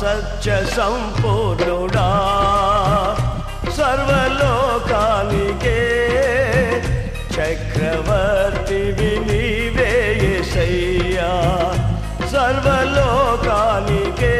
సత్య సంపూర్ణుడా సర్వలోకానికే చక్రవర్తి నీవేసయ్యా సర్వలోకానికే చక్రవర్తి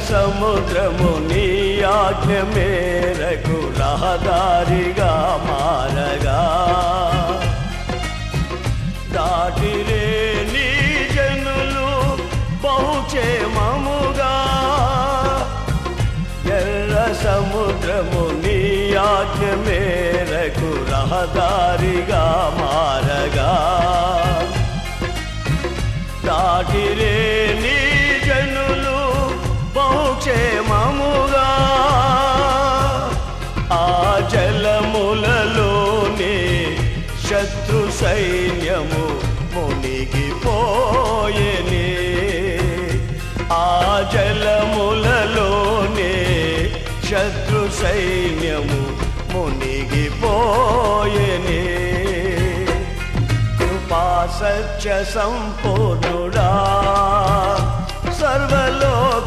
సముద్రము నీ ఆజ్ఞ మేరకు రహదారిగా మారగా. దాటిరే నీ జనులు బహుచేమముగా ఎర్ర సముద్రము నీ ఆజ్ఞ మేరకు రహదారిగా మారగా. దాటిరే నీ ఆ జలములలోనే శత్రు సైన్యము మునిగిపోయేనే. కృపా సత్య సంపూర్ణుడా సర్వలోక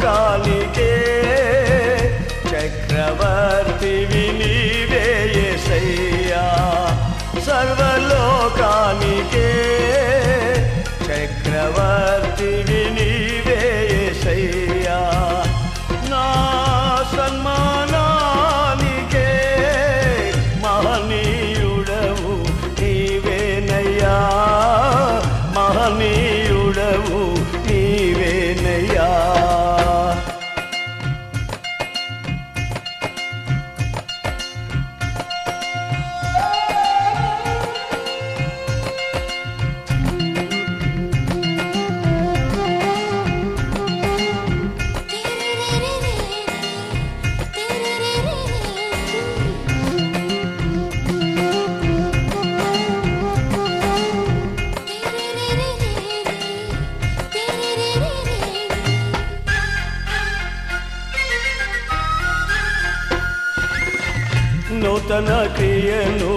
నూతన క్రియను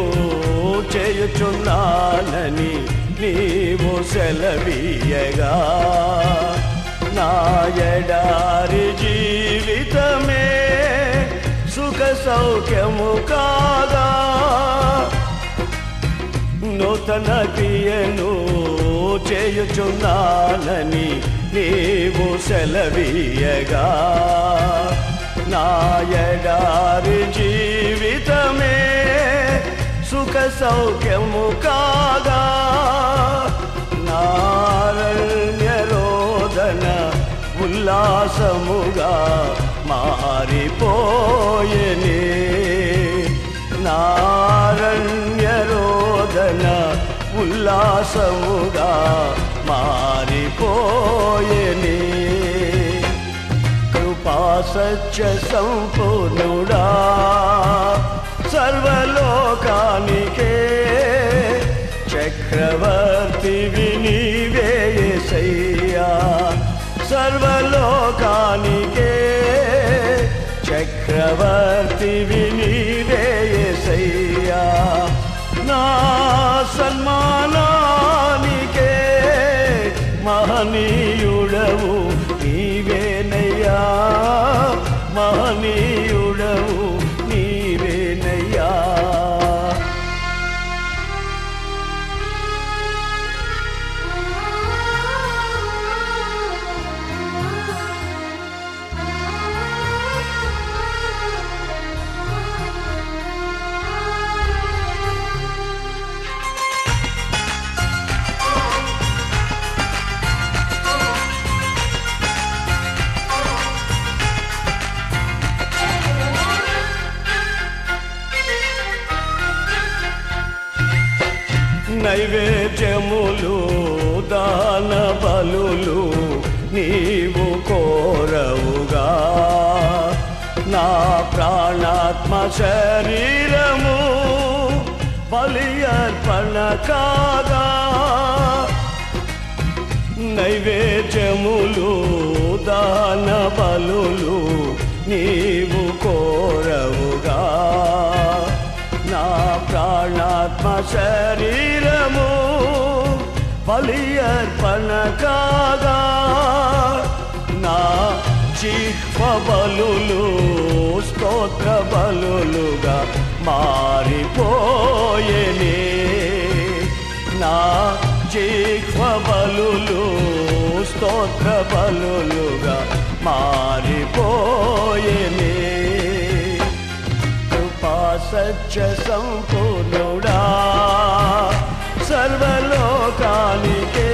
చేయుచున్నానని నీవు సెలవీయగా. నాయడారి జీవితమే సుఖ సౌఖ్యము కాదా? నూతన క్రియను చేయుచున్నానని నీవు సెలవీయగా. నాయడారి జీవి సుఖ సౌఖ్యము కాగా నారణ్య రోదన ఉల్లాసముగా మారిపోయనే. నారణ్య రోదన ఉల్లాసముగా మారిపోయనే. కృపా సత్య సంపూర్ణుడా సర్వలోకానికే చక్రవర్తి వినివేసయ్యా సర్వలోకానికే చక్రవర్తి వినివేసయ్యా నా సన్మానానికే మహనీ నైవేద్యములు దాన బలులు నీవు కోరవుగా. నా ప్రాణాత్మ శరీరము బలి అర్పణ కాగా. నైవేద్యములు దాన బలులు నీవు కోర శరీరము బలి అర్పణ కాగా నా జిహ్వ బలులు స్తోత్ర బలులుగా మారిపోయేనే. నా జిహ్వ బలులు స్తోత్ర బలులుగా మారిపోయేనే. కృపా సత్య సంపూర్ణుడా సర్వలోకానికే